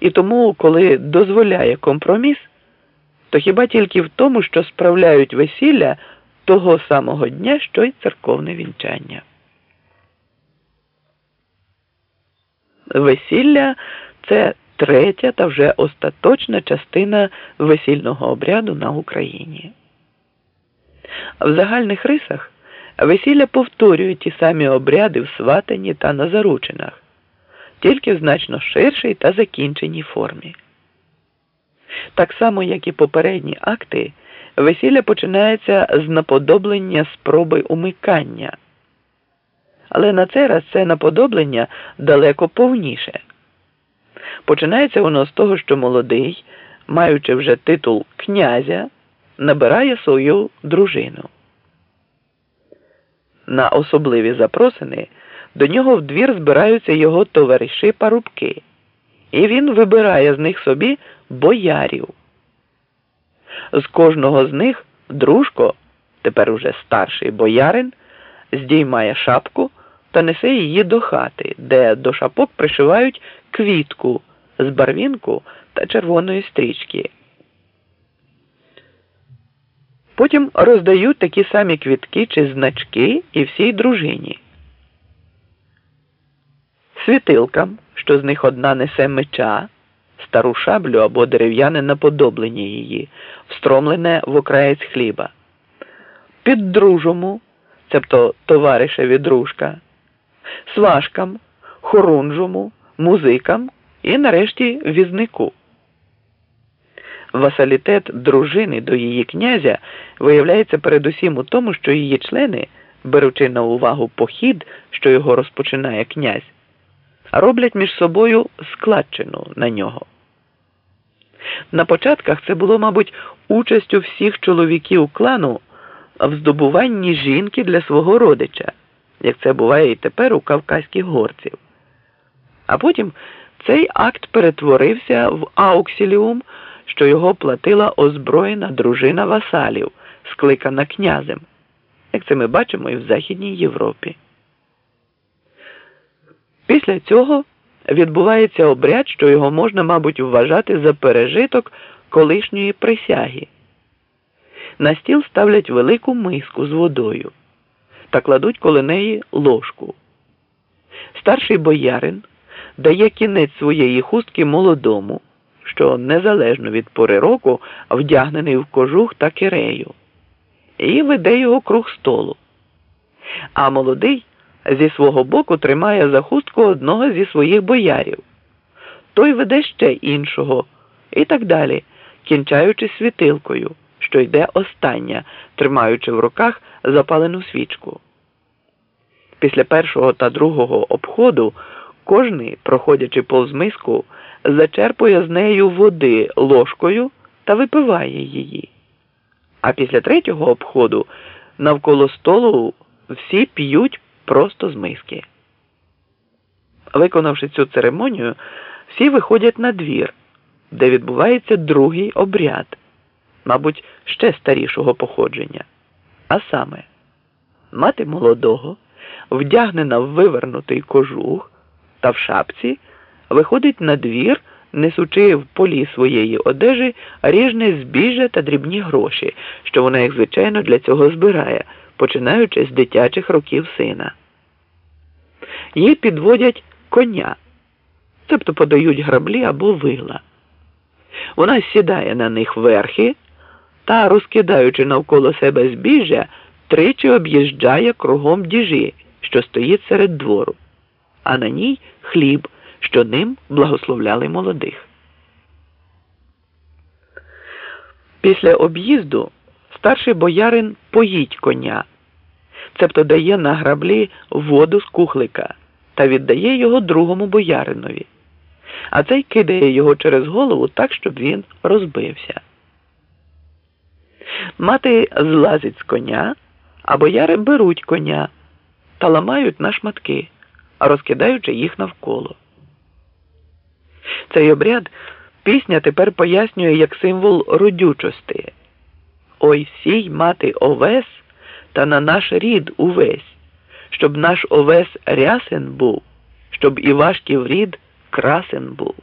І тому, коли дозволяє компроміс, то хіба тільки в тому, що справляють весілля того самого дня, що й церковне вінчання. Весілля це третя та вже остаточна частина весільного обряду на Україні. В загальних рисах весілля повторює ті самі обряди в сватанні та на заручинах, тільки в значно ширшій та закінченій формі. Так само, як і попередні акти, весілля починається з наподоблення спроби умикання. Але на цей раз це наподоблення далеко повніше. Починається воно з того, що молодий, маючи вже титул князя, набирає свою дружину. На особливі запросини до нього в двір збираються його товариші парубки, і він вибирає з них собі боярів. З кожного з них дружко, тепер уже старший боярин, здіймає шапку та несе її до хати, де до шапок пришивають квітку з барвінку та червоної стрічки. Потім роздають такі самі квітки чи значки і всій дружині. Світилкам, що з них одна несе меча, стару шаблю або дерев'яне наподоблення її, встромлене в окраєць хліба, піддружому, цебто товаришеві дружка, сважкам, хорунжому, музикам і нарешті візнику. Васалітет дружини до її князя виявляється передусім у тому, що її члени, беручи на увагу похід, що його розпочинає князь, роблять між собою складчину на нього. На початках це було, мабуть, участю всіх чоловіків клану в здобуванні жінки для свого родича, як це буває і тепер у кавказьких горців. А потім цей акт перетворився в ауксіліум, що його платила озброєна дружина васалів, скликана князем, як це ми бачимо і в Західній Європі. Після цього відбувається обряд, що його можна, мабуть, вважати за пережиток колишньої присяги. На стіл ставлять велику миску з водою та кладуть коло неї ложку. Старший боярин дає кінець своєї хустки молодому, що незалежно від пори року вдягнений в кожух та кирею, і веде його круг столу. А молодий зі свого боку тримає за хустку одного зі своїх боярів, той веде ще іншого, і так далі, кінчаючи світилкою, що йде остання, тримаючи в руках запалену свічку. Після першого та другого обходу кожний, проходячи повз миску, зачерпує з нею води ложкою та випиває її. А після третього обходу навколо столу всі п'ють просто з миски. Виконавши цю церемонію, всі виходять на двір, де відбувається другий обряд, мабуть, ще старішого походження. А саме, мати молодого, вдягнена в вивернутий кожух та в шапці, виходить на двір, несучи в полі своєї одежі ріжне збіжжя та дрібні гроші, що вона їх звичайно для цього збирає починаючи з дитячих років сина. Їй підводять коня, тобто подають граблі або вила. Вона сідає на них верхи та, розкидаючи навколо себе збіжжя, тричі об'їжджає кругом діжі, що стоїть серед двору, а на ній хліб, що ним благословляли молодих. Після об'їзду старший боярин поїть коня, цебто дає на граблі воду з кухлика та віддає його другому бояринові, а цей кидає його через голову так, щоб він розбився. Мати злазить з коня, а бояри беруть коня та ламають на шматки, розкидаючи їх навколо. Цей обряд пісня тепер пояснює як символ родючості. Ой сій мати овес та на наш рід увесь, щоб наш овес рясен був, щоб і важків рід красен був.